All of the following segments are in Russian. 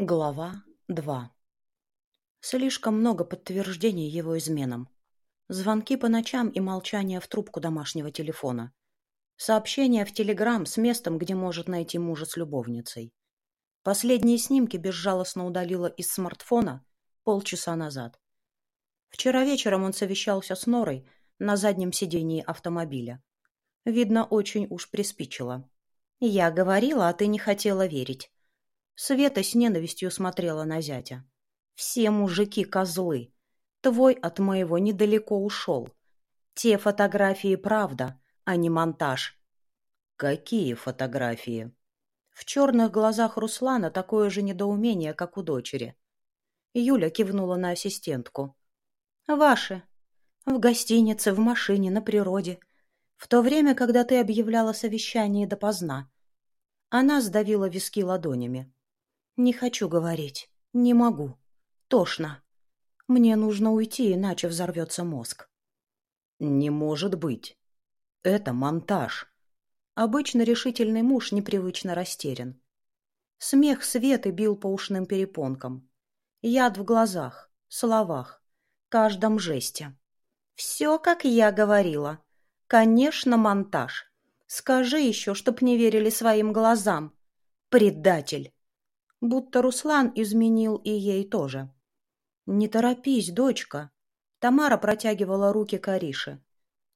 Глава 2 Слишком много подтверждений его изменам. Звонки по ночам и молчание в трубку домашнего телефона. Сообщения в Телеграм с местом, где может найти мужа с любовницей. Последние снимки безжалостно удалила из смартфона полчаса назад. Вчера вечером он совещался с Норой на заднем сидении автомобиля. Видно, очень уж приспичило. «Я говорила, а ты не хотела верить». Света с ненавистью смотрела на зятя. «Все мужики козлы. Твой от моего недалеко ушел. Те фотографии правда, а не монтаж». «Какие фотографии?» В черных глазах Руслана такое же недоумение, как у дочери. Юля кивнула на ассистентку. «Ваши. В гостинице, в машине, на природе. В то время, когда ты объявляла совещание допоздна». Она сдавила виски ладонями. Не хочу говорить. Не могу. Тошно. Мне нужно уйти, иначе взорвется мозг. Не может быть. Это монтаж. Обычно решительный муж непривычно растерян. Смех Светы бил по ушным перепонкам. Яд в глазах, словах, каждом жесте. Все, как я говорила. Конечно, монтаж. Скажи еще, чтоб не верили своим глазам. Предатель будто Руслан изменил и ей тоже. «Не торопись, дочка!» Тамара протягивала руки к Арише.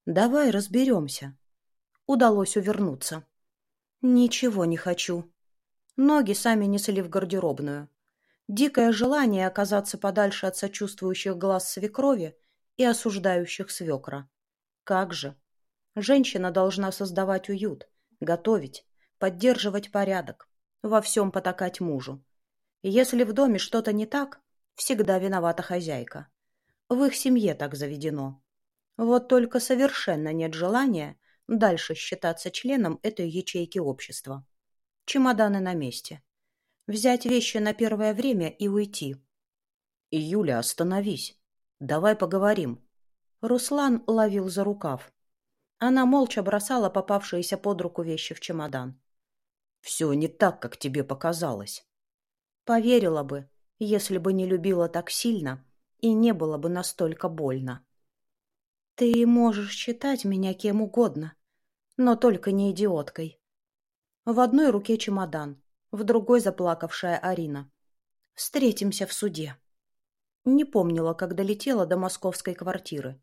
«Давай разберемся». Удалось увернуться. «Ничего не хочу». Ноги сами несли в гардеробную. Дикое желание оказаться подальше от сочувствующих глаз свекрови и осуждающих свекра. Как же! Женщина должна создавать уют, готовить, поддерживать порядок, во всем потакать мужу. если в доме что-то не так, всегда виновата хозяйка. В их семье так заведено. Вот только совершенно нет желания дальше считаться членом этой ячейки общества. Чемоданы на месте. Взять вещи на первое время и уйти. Юля, остановись. Давай поговорим. Руслан ловил за рукав. Она молча бросала попавшиеся под руку вещи в чемодан. Все не так, как тебе показалось. Поверила бы, если бы не любила так сильно и не было бы настолько больно. Ты можешь считать меня кем угодно, но только не идиоткой. В одной руке чемодан, в другой заплакавшая Арина. Встретимся в суде. Не помнила, как долетела до московской квартиры.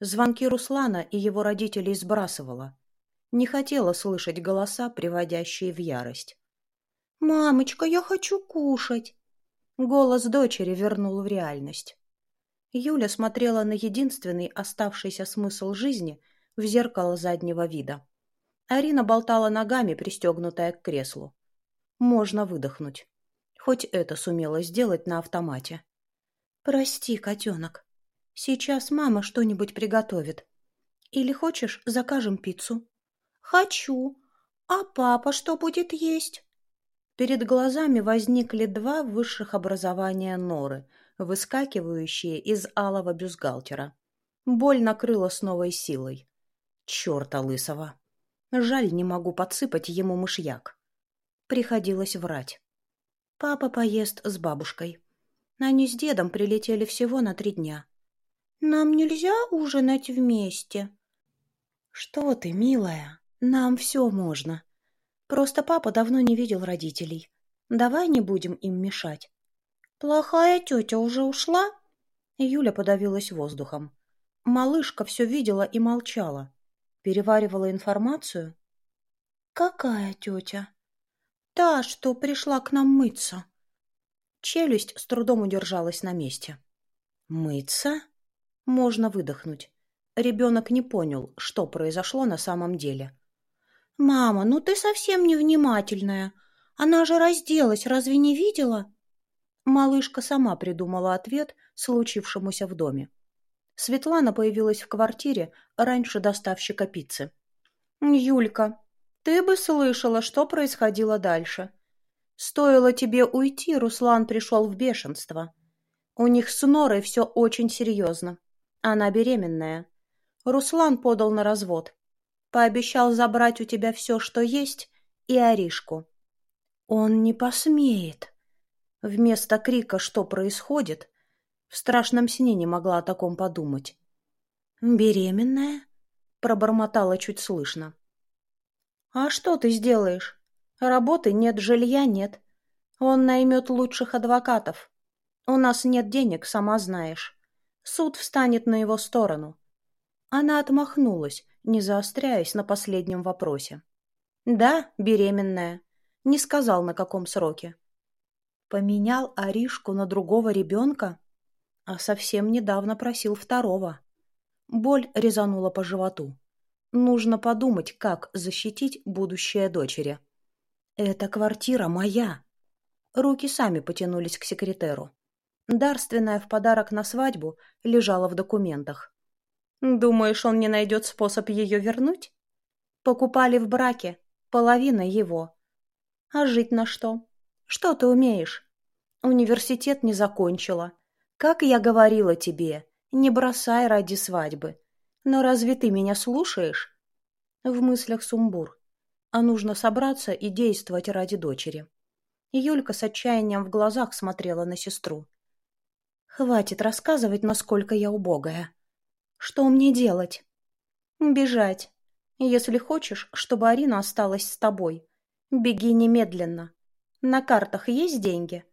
Звонки Руслана и его родителей сбрасывала. Не хотела слышать голоса, приводящие в ярость. «Мамочка, я хочу кушать!» Голос дочери вернул в реальность. Юля смотрела на единственный оставшийся смысл жизни в зеркало заднего вида. Арина болтала ногами, пристегнутая к креслу. Можно выдохнуть. Хоть это сумела сделать на автомате. «Прости, котенок. Сейчас мама что-нибудь приготовит. Или хочешь, закажем пиццу?» «Хочу. А папа что будет есть?» Перед глазами возникли два высших образования норы, выскакивающие из алого бюстгальтера. Боль накрыла с новой силой. Черта лысого! Жаль, не могу подсыпать ему мышьяк. Приходилось врать. Папа поест с бабушкой. Они с дедом прилетели всего на три дня. «Нам нельзя ужинать вместе?» «Что ты, милая?» Нам все можно. Просто папа давно не видел родителей. Давай не будем им мешать. Плохая тетя уже ушла? Юля подавилась воздухом. Малышка все видела и молчала. Переваривала информацию. Какая тетя? Та, что пришла к нам мыться. Челюсть с трудом удержалась на месте. Мыться? Можно выдохнуть. Ребенок не понял, что произошло на самом деле. «Мама, ну ты совсем невнимательная. Она же разделась, разве не видела?» Малышка сама придумала ответ случившемуся в доме. Светлана появилась в квартире раньше доставщика пиццы. «Юлька, ты бы слышала, что происходило дальше. Стоило тебе уйти, Руслан пришел в бешенство. У них с Норой все очень серьезно. Она беременная. Руслан подал на развод. Пообещал забрать у тебя все, что есть, и Аришку. Он не посмеет. Вместо крика «Что происходит?» в страшном сне не могла о таком подумать. «Беременная?» — пробормотала чуть слышно. «А что ты сделаешь? Работы нет, жилья нет. Он наймет лучших адвокатов. У нас нет денег, сама знаешь. Суд встанет на его сторону». Она отмахнулась, не заостряясь на последнем вопросе. «Да, беременная. Не сказал, на каком сроке. Поменял Аришку на другого ребенка? А совсем недавно просил второго. Боль резанула по животу. Нужно подумать, как защитить будущее дочери. «Это квартира моя!» Руки сами потянулись к секретеру. Дарственная в подарок на свадьбу лежала в документах. «Думаешь, он не найдет способ ее вернуть?» «Покупали в браке. Половина его. А жить на что? Что ты умеешь? Университет не закончила. Как я говорила тебе, не бросай ради свадьбы. Но разве ты меня слушаешь? В мыслях сумбур. А нужно собраться и действовать ради дочери. Юлька с отчаянием в глазах смотрела на сестру. «Хватит рассказывать, насколько я убогая. Что мне делать?» «Бежать. Если хочешь, чтобы Арина осталась с тобой, Беги немедленно. На картах есть деньги?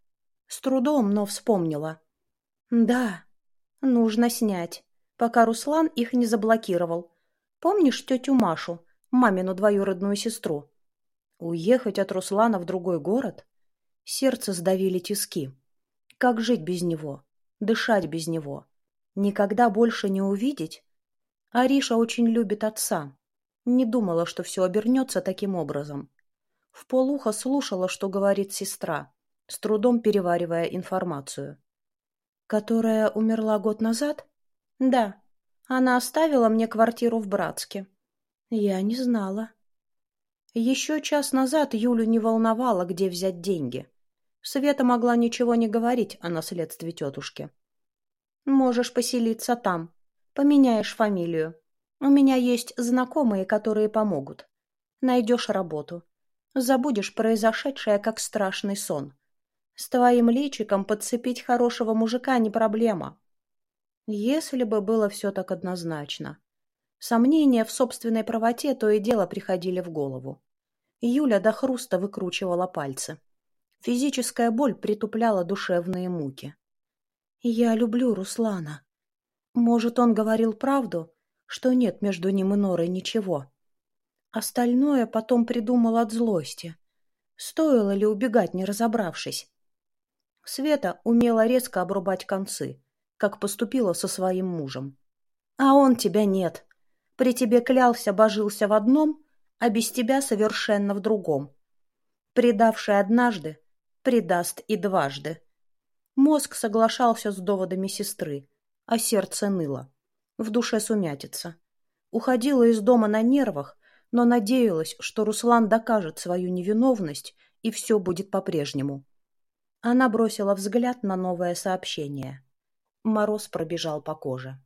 С трудом, но вспомнила. Да, нужно снять, пока Руслан их не заблокировал. Помнишь тетю Машу, мамину двоюродную сестру? Уехать от Руслана в другой город? Сердце сдавили тиски. Как жить без него? Дышать без него? Никогда больше не увидеть? Ариша очень любит отца. Не думала, что все обернется таким образом. В полухо слушала, что говорит сестра, с трудом переваривая информацию. «Которая умерла год назад?» «Да. Она оставила мне квартиру в Братске». «Я не знала». Еще час назад Юлю не волновало, где взять деньги. Света могла ничего не говорить о наследстве тетушки. «Можешь поселиться там. Поменяешь фамилию. У меня есть знакомые, которые помогут. Найдешь работу. Забудешь произошедшее, как страшный сон. С твоим личиком подцепить хорошего мужика не проблема. Если бы было все так однозначно. Сомнения в собственной правоте то и дело приходили в голову. Юля до хруста выкручивала пальцы. Физическая боль притупляла душевные муки. «Я люблю Руслана. Может, он говорил правду, что нет между ним и Норой ничего?» Остальное потом придумал от злости. Стоило ли убегать, не разобравшись? Света умела резко обрубать концы, как поступила со своим мужем. А он тебя нет. При тебе клялся, божился в одном, а без тебя совершенно в другом. Предавший однажды, предаст и дважды. Мозг соглашался с доводами сестры, а сердце ныло. В душе сумятица. Уходила из дома на нервах, но надеялась, что Руслан докажет свою невиновность, и все будет по-прежнему. Она бросила взгляд на новое сообщение. Мороз пробежал по коже.